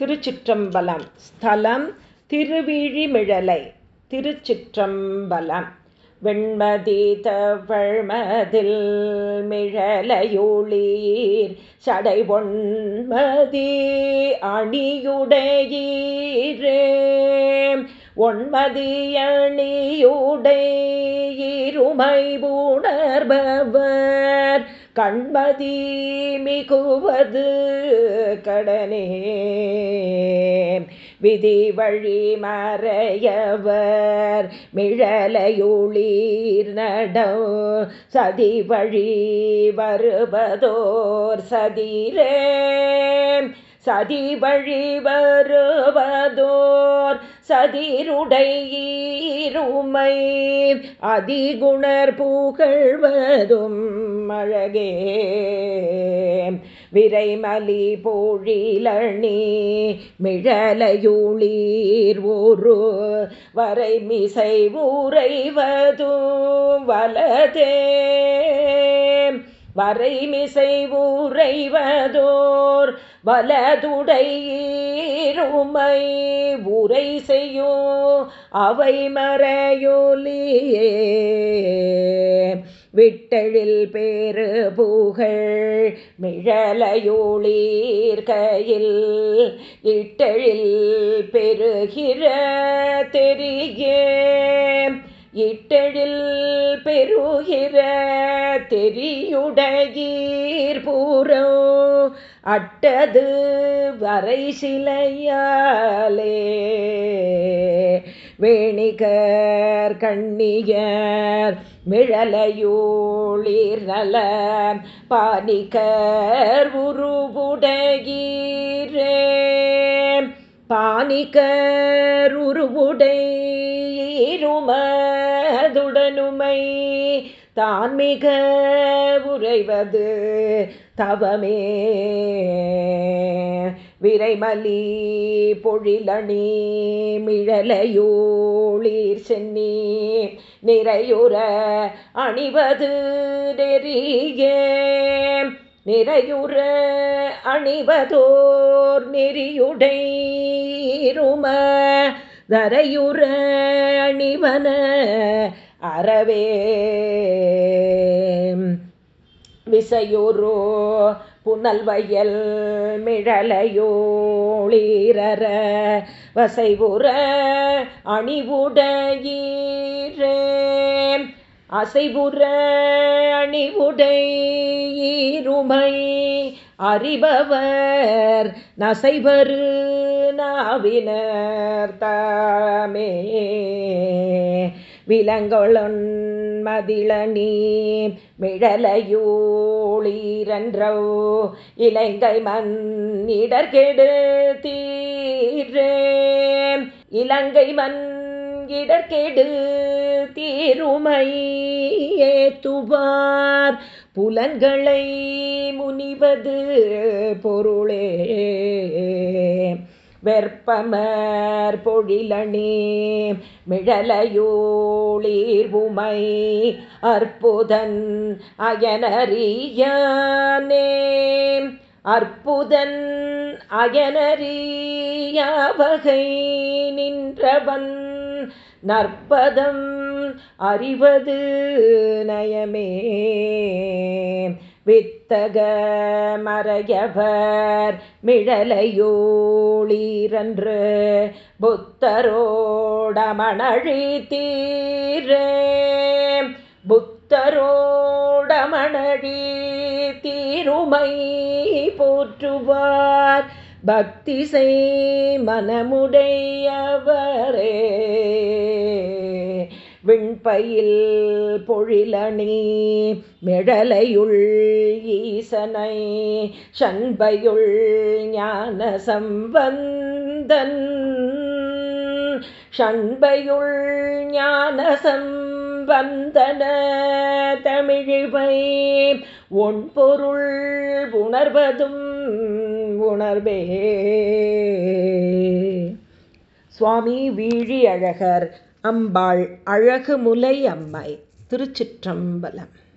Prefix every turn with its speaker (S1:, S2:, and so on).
S1: திருச்சிற்றம்பலம். ஸ்தலம் திருவிழிமிழலை. திருச்சிற்றம்பலம். வெண்மதி தவழ்மதில் மிழலையுளீர் சடை ஒன்மதி அணியுடையீரே. ஒன்மதி அணியுடையிருமை உணர்பவர் கண்மதி மிகுவது கடனே. விதி வழி மறையவர் மிழலையுளீர் நடம். சதி வழி வருவதோர் சதிரே. சதி வழி வருவதோர் சதிருடையீருமை. அதிகுணர் புகழ்வதும் அழகே. விரைமலி போழிலணி மிழலையுளீர் ஒரு வரைமிசை ஊரைவதும் வலதே. வரைமிசை ஊரைவதோர் வலதுடையிருமை உரை செய்யும் அவை மறையொலியே. விட்டழில் பேரு பூகள் மிழலையோளீர்கையில் இட்டழில் பெருகிற தெரியே இட்டழில் பெருகிற தெரியுடையீர் பூரோ அட்டது வரை சிலையாலே. வேணிகர் கண்ணியர் மிழலையூளிர் நல பானிகர் உருவுடையீரே. பானிகர் உருவுடையிருமதுடனுமை தான் மிக உறைவது தவமே. விரைமலி பொழிலணி மிழலையோளீர் சென்னி. நிறையுற அணிவது நெறியே. நிறையுற அணிவதோர் நெறியுடைரும தரையுற அணிவன அறவே. விசையுரோ புனல் வயல் வசைபுற வசைவுற அணிவுடையீரே. அசைவுற அணிவுடையீருமை அறிபவர் நசைவரு நாவினர் தாமே விலங்கொளன் மதிளனி மிழலையூளீரன்றோ இலங்கை மண் தீரே. இலங்கை மண் இடர்கெடு தீருமை ஏத்துவார் புலன்களை முனிவது பொருளே. வெற்பமர் பொழிலணி மிழலையூளீர் உமை அற்புதன் அயனறியானே. அற்புதன் அயனறியாவகை நின்றவன் நற்பதம் அறிவது நயமே. வித் வித்தக மறையவர் மிழலையோளீரன்று புத்தரோடமணழி தீரே புத்தரோடமணழி தீருமை போற்றுவார். பக்தி செய் மனமுடையவரே. விண்பயில் பொழிலணி மெழலையுள் ஈசனை சண்பையுள் ஞான சம்பந்தன். சண்பையுள் ஞான சம்பந்தன தமிழிவை ஒன்பொருள் உணர்வதும் உணர்வே. சுவாமி வீழி அழகர் அம்பாள் அழகுமுலை அம்மை திருச்சிற்றம்பலம்.